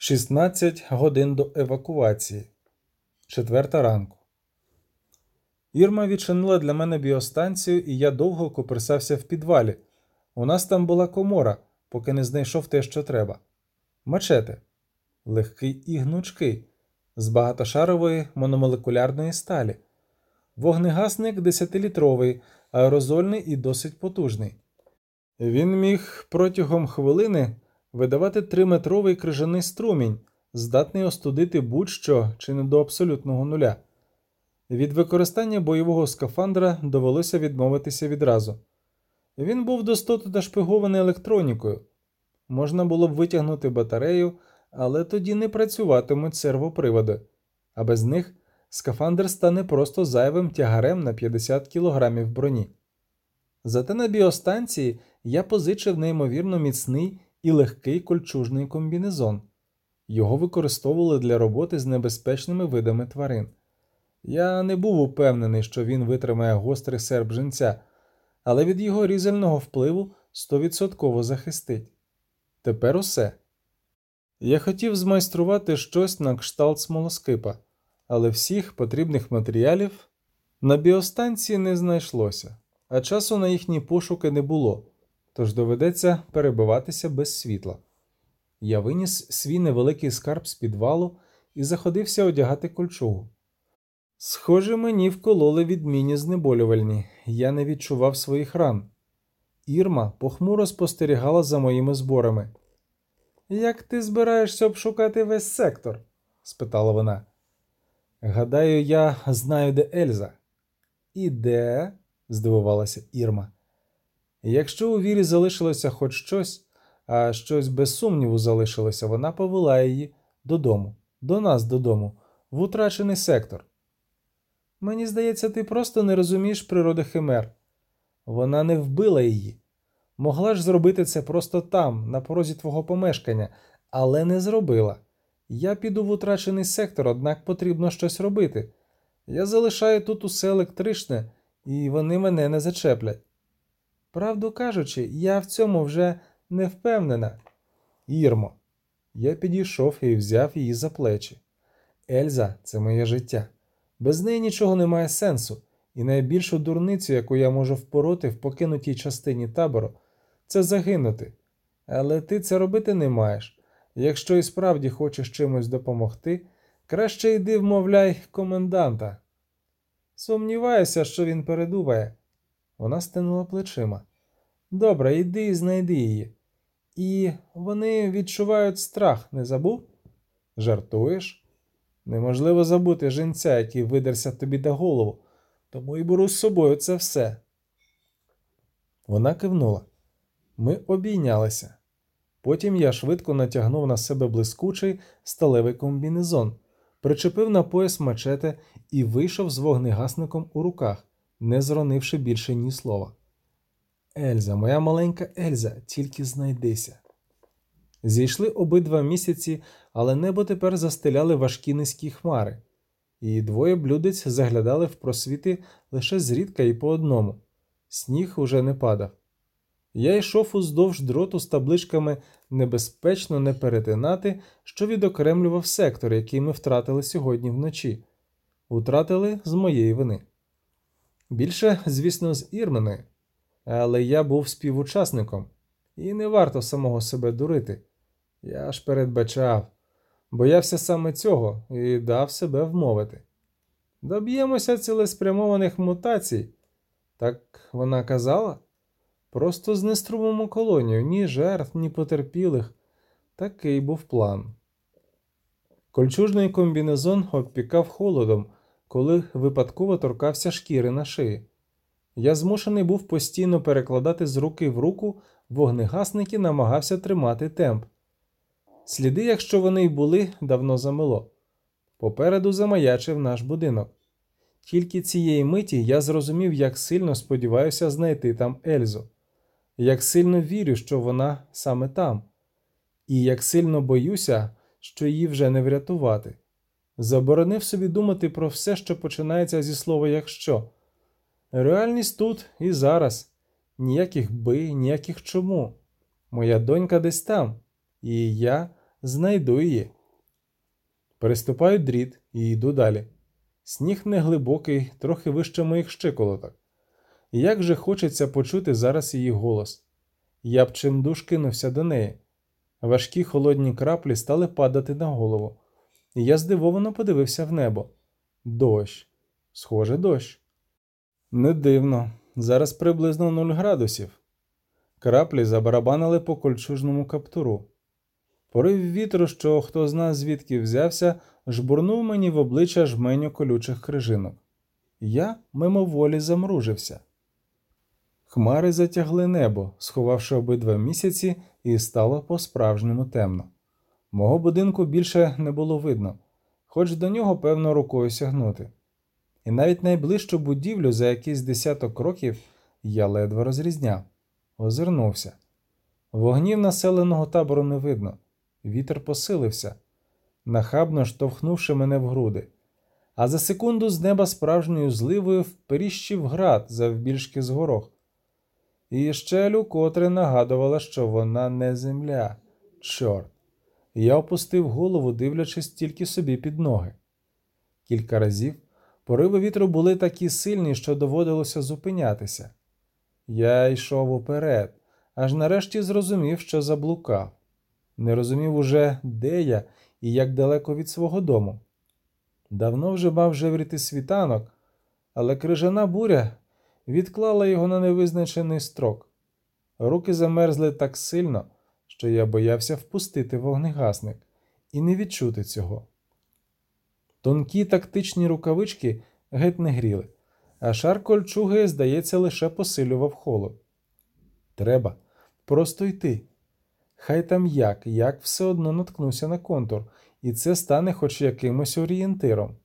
16 годин до евакуації. Четверта ранку. Ірма відчинила для мене біостанцію, і я довго копирсався в підвалі. У нас там була комора, поки не знайшов те, що треба. Мачете. Легкий і гнучкий, з багатошарової мономолекулярної сталі. Вогнегасник 10-літровий, аерозольний і досить потужний. Він міг протягом хвилини видавати триметровий крижаний струмінь, здатний остудити будь-що чи не до абсолютного нуля. Від використання бойового скафандра довелося відмовитися відразу. Він був достоту нашпигований електронікою. Можна було б витягнути батарею, але тоді не працюватимуть сервоприводи, а без них скафандр стане просто зайвим тягарем на 50 кг броні. Зате на біостанції я позичив неймовірно міцний і легкий кольчужний комбінезон. Його використовували для роботи з небезпечними видами тварин. Я не був упевнений, що він витримає гострий серп женця, але від його різального впливу стовідсотково захистить. Тепер усе. Я хотів змайструвати щось на кшталт смолоскипа, але всіх потрібних матеріалів на біостанції не знайшлося, а часу на їхні пошуки не було тож доведеться перебиватися без світла. Я виніс свій невеликий скарб з підвалу і заходився одягати кольчугу. Схоже, мені вкололи відмінні знеболювальні, я не відчував своїх ран. Ірма похмуро спостерігала за моїми зборами. Як ти збираєшся обшукати весь сектор? спитала вона. Гадаю, я знаю, де Ельза. І де? здивувалася Ірма. Якщо у вірі залишилося хоч щось, а щось без сумніву залишилося, вона повела її додому, до нас додому, в утрачений сектор. Мені здається, ти просто не розумієш природи химер. Вона не вбила її. Могла ж зробити це просто там, на порозі твого помешкання, але не зробила. Я піду в утрачений сектор, однак потрібно щось робити. Я залишаю тут усе електричне, і вони мене не зачеплять. Правду кажучи, я в цьому вже не впевнена. Ірмо, я підійшов і взяв її за плечі. Ельза це моє життя. Без неї нічого немає сенсу, і найбільшу дурницю, яку я можу впороти в покинутій частині табору, це загинути. Але ти це робити не маєш. Якщо і справді хочеш чимось допомогти, краще йди вмовляй коменданта. Сумніваюся, що він передумає. Вона стинула плечима. Добре, йди і знайди її. І вони відчувають страх, не забув? Жартуєш? Неможливо забути жінця, який видерся тобі до голову, тому і беру з собою це все. Вона кивнула. Ми обійнялися. Потім я швидко натягнув на себе блискучий сталевий комбінезон, причепив на пояс мачете і вийшов з вогнегасником у руках, не зронивши більше ні слова. Ельза, моя маленька Ельза, тільки знайдися. Зійшли обидва місяці, але небо тепер застеляли важкі низькі хмари, і двоє блюдець заглядали в просвіти лише зрідка і по одному. Сніг уже не падав. Я йшов уздовж дроту з табличками небезпечно не перетинати, що відокремлював сектор, який ми втратили сьогодні вночі. Утратили з моєї вини. Більше, звісно, з Ірмени, але я був співучасником, і не варто самого себе дурити. Я ж передбачав, боявся саме цього і дав себе вмовити. Доб'ємося цілеспрямованих мутацій, так вона казала. Просто знеструмимо колонію, ні жертв, ні потерпілих. Такий був план. Кольчужний комбінезон обпікав холодом, коли випадково торкався шкіри на шиї. Я змушений був постійно перекладати з руки в руку вогнегасник і намагався тримати темп. Сліди, якщо вони й були, давно замило. Попереду замаячив наш будинок. Тільки цієї миті я зрозумів, як сильно сподіваюся знайти там Ельзу, як сильно вірю, що вона саме там, і як сильно боюся, що її вже не врятувати. Заборонив собі думати про все, що починається зі слова якщо. Реальність тут і зараз. Ніяких би, ніяких чому. Моя донька десь там, і я знайду її. Переступаю дріт і йду далі. Сніг неглибокий, трохи вище моїх щиколоток. Як же хочеться почути зараз її голос. Я б чимдуж кинувся до неї. Важкі холодні краплі стали падати на голову, я здивовано подивився в небо. Дощ. Схоже, дощ. Не дивно. Зараз приблизно 0 градусів. Краплі забарабанили по кольчужному каптуру. Порив вітру, що хто зна звідки взявся, жбурнув мені в обличчя жменю колючих крижинок. Я мимоволі замружився. Хмари затягли небо, сховавши обидва місяці, і стало по-справжньому темно. Мого будинку більше не було видно, хоч до нього, певно, рукою сягнути. І навіть найближчу будівлю за якийсь десяток років я ледве розрізняв, озирнувся. Вогнів населеного табору не видно, вітер посилився, нахабно штовхнувши мене в груди. А за секунду з неба справжньою зливою вперіщив град завбільшки з горох. І щелю котре нагадувала, що вона не земля. Чорт. Я опустив голову, дивлячись тільки собі під ноги. Кілька разів пориви вітру були такі сильні, що доводилося зупинятися. Я йшов уперед, аж нарешті зрозумів, що заблукав. Не розумів уже, де я і як далеко від свого дому. Давно вже мав жевріти світанок, але крижана буря відклала його на невизначений строк. Руки замерзли так сильно, що я боявся впустити вогнегасник і не відчути цього. Тонкі тактичні рукавички геть не гріли, а шар кольчуги, здається, лише посилював холод. Треба просто йти. Хай там як, як все одно наткнуся на контур, і це стане хоч якимось орієнтиром.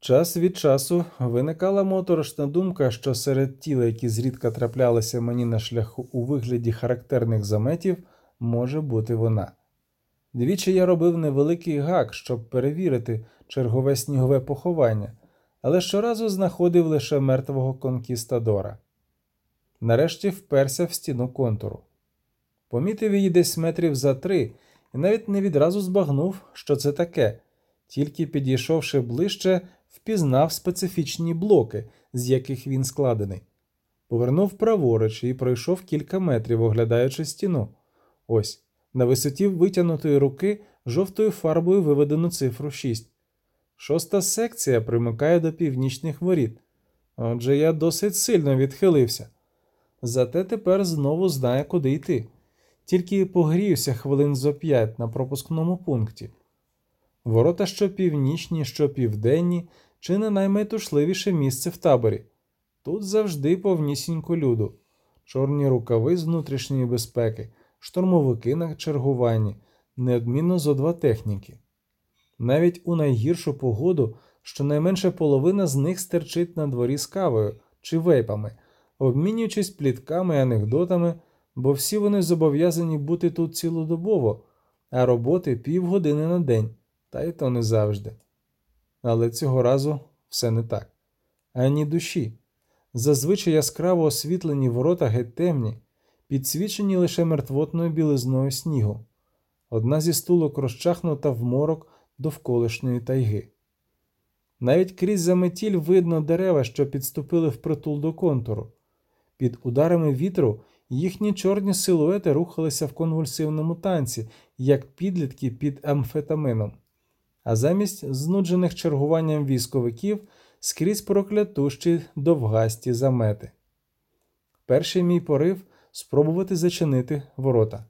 Час від часу виникала моторошна думка, що серед тіл, які зрідка траплялися мені на шляху у вигляді характерних заметів, може бути вона. Двічі я робив невеликий гак, щоб перевірити чергове снігове поховання, але щоразу знаходив лише мертвого конкістадора. Нарешті вперся в стіну контуру. Помітив її десь метрів за три і навіть не відразу збагнув, що це таке, тільки підійшовши ближче, впізнав специфічні блоки, з яких він складений. Повернув праворуч і пройшов кілька метрів, оглядаючи стіну. Ось, на висоті витягнутої руки жовтою фарбою виведено цифру 6. Шоста секція примикає до північних воріт. Отже, я досить сильно відхилився. Зате тепер знову знає, куди йти. Тільки погрівся хвилин зо п'ять на пропускному пункті. Ворота що північні, що південні, чи не наймайтушливіше місце в таборі. Тут завжди повнісінько люду, чорні рукави з внутрішньої безпеки, штурмовики на чергуванні, неодмінно зо два техніки. Навіть у найгіршу погоду щонайменше половина з них стерчить на дворі з кавою чи вейпами, обмінюючись плітками і анекдотами, бо всі вони зобов'язані бути тут цілодобово, а роботи півгодини на день, та й то не завжди. Але цього разу все не так. Ані душі. Зазвичай яскраво освітлені ворота геть темні, підсвічені лише мертвотною білизною снігу. Одна зі стулок розчахнута в морок довколишньої тайги. Навіть крізь заметіль видно дерева, що підступили впритул до контуру. Під ударами вітру їхні чорні силуети рухалися в конвульсивному танці, як підлітки під амфетамином а замість знуджених чергуванням військовиків скрізь проклятущі довгасті замети. Перший мій порив спробувати зачинити ворота.